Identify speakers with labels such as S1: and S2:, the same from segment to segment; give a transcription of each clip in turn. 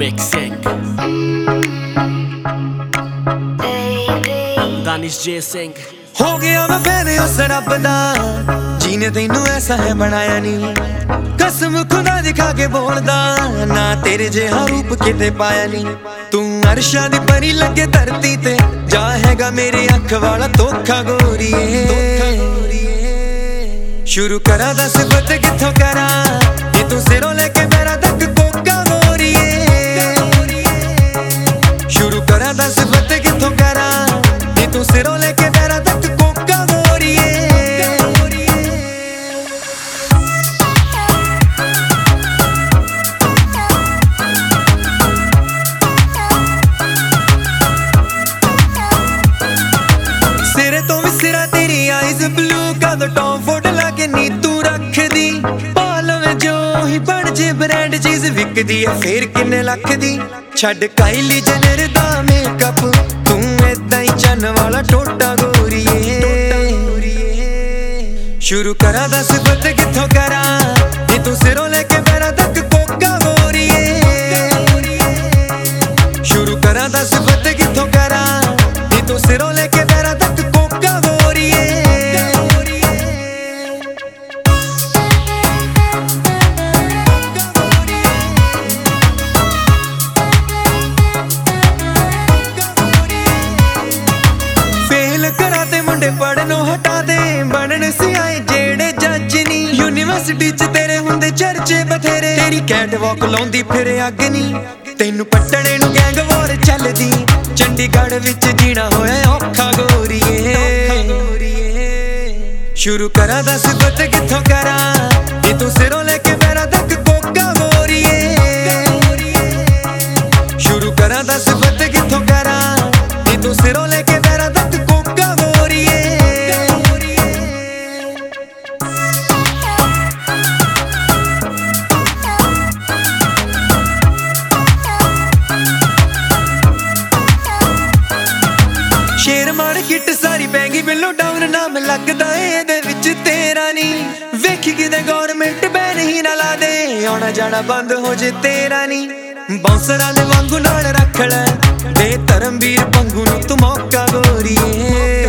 S1: Mixing ਦਾਨਿਸ਼ ਜੇ ਸਿੰਘ
S2: ਹੋ ਗਿਆ ਮੈਂ ਫੈਨ ਉਸ ਰੱਬ ਦਾ। ਜੀਨੇ ਤੈਨੂੰ ਐਸਾ ਹੈ ਬਣਾਇਆ ਨਹੀਂ ਕਸਮ ਖੁਦਾ ਦੀ ਖਾ ਕੇ ਬੋਲਦਾ, ਨਾ ਤੇਰੇ ਜਿਹਾ ਰੂਪ ਕਿਤੇ ਪਾਇਆ ਨਹੀਂ ਤੂੰ ਅਰਸ਼ਾਂ ਦੀ ਪਰੀ ਲੱਗੇ ਧਰਤੀ ਤੇ, ਜਾ ਹੈਗਾ ਮੇਰੇ ਅੱਖ ਵਾਲਾ ਧੋਖਾ ਗੋਰੀਏ ਸ਼ੁਰੂ ਕਰਾਂ ਦਾ ਸਿਫਤ ਕਿੱਥੋਂ ਕਰਾਂ? ਜੇ ਤੂੰ ਸਿਰੋਂ ਲੈ ਕੇ ਮੇਰਾ ਤੱਕ ਕੋਕਾ ਗੋਰੀਏ ਸ਼ੁਰੂ ਕਰਾਂ ਦਾ ਸਿਫਤ ਕਿੱਥੋਂ ਕਰਾਂ? ਜੇ ਤੂੰ ਸਿਰੋਂ ਲੈ ਕੇ ਮੇਰਾ ਤੱਕ ਕੋਕਾ ਗੋਰੀਏ ਸਿਰੇ ਤੋਂ ਵੀ ਸਿਰਾ ਤੇਰੀ ਆਈਜ਼ ਬਲੂ ਕਦ ਟੌਮ ਫੋਟ ਬ੍ਰਾਂਡ ਚੀਜ਼ ਵਿਕਦੀ ਐ ਫੇਰ ਕਿੰਨੇ ਲੱਖ ਦੀ? ਛੱਡ ਕਾਈਲੀ ਜਨਰ ਦਾ ਮੇਕਅਪ ਤੂੰ ਏਦਾਂ ਹੀ ਚੰਨ ਵਾਲਾ ਟੋਟਾ ਗੋਰੀਏ। ਸ਼ੁਰੂ ਕਰਾਂ ਦਾ ਸਿਫਤ ਕਿੱਥੋਂ ਕਰਾਂ? ਜੇ ਤੂੰ ਸਿਰੋਂ ਲੈ ਕੇ ਮੇਰਾ ਤੱਕ ਯੂਨੀਵਰਸਿਟੀ ਚ ਤੇਰੇ ਹੁੰਦੇ ਚਰਚੇ ਬਥੇਰੇ। ਤੇਰੀ ਕੈਟ ਵਾਕ ਲਾਉਂਦੀ ਫਿਰ ਅੱਗ ਨਹੀਂ ਤੈਨੂੰ ਪੱਟਣੇ ਨੂੰ ਗੈਂਗ ਵਾਰ ਚੱਲਦੀ। ਚੰਡੀਗੜ੍ਹ ਵਿੱਚ ਜੀਣਾ ਹੋਇਆ ਔਖਾ ਗੋਰੀਏ। ਸ਼ੁਰੂ ਕਰਾਂ ਦਾ ਸਿਫਤ ਕਿੱਥੋਂ ਕਰਾਂ। ਜੇ ਤੂੰ ਸਿਰੋਂ ਲੈ ਕੇ ਮੇਰਾ ਤੱਕ ਕੋਕਾ ਗੋਰੀਏ। ਸ਼ੁਰੂ ਕਰਾਂ ਦਾ ਸਿਫਤ ਕਿੱਥੋਂ ਕਰਾਂ। ਜੇ ਤੂੰ ਸਿਰੋਂ ਵੱਲੋਂ ਡਾਊਨ ਨਾਮ ਲੱਗਦਾ ਏ, ਇਹਦੇ ਵਿੱਚ ਤੇਰਾ ਨਹੀਂ ਵੇਖੀ ਕਿਤੇ ਗਵਰਨਮੈਂਟ ਬੈਨ ਹੀ ਨਾ ਲਾ ਦੇ, ਆਉਣਾ ਜਾਣਾ ਬੰਦ ਹੋ ਜੇ ਤੇਰਾ ਨਹੀਂ ਬੌਂਸਰਾਂ ਦੇ ਵਾਂਗੂ ਨਾਲ ਰੱਖ ਲੈ ਦੇ ਧਰਮਵੀਰ ਪੰਗੂ ਨੂੰ ਤੂੰ ਮੌਕਾ ਗੋਰੀਏ।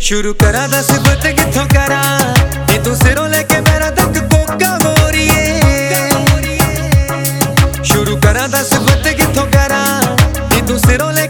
S2: ਸ਼ੁਰੂ ਕਰਾਂ ਦਾ ਬਤ ਕਿੱਥੋਂ ਕਰਾਂ ਇਹ ਤੂੰ ਸਿਰੋਂ ਲੈ ਕੇ ਮੇਰਾ ਤੱਕ ਕੋਕਾ ਗੋਰੀਏ। ਸ਼ੁਰੂ ਕਰਾਂ ਦਾ ਬਤ ਕਿੱਥੋਂ ਕਰਾਂ ਇਹ ਤੂੰ ਸਿਰੋਂ ਲੈ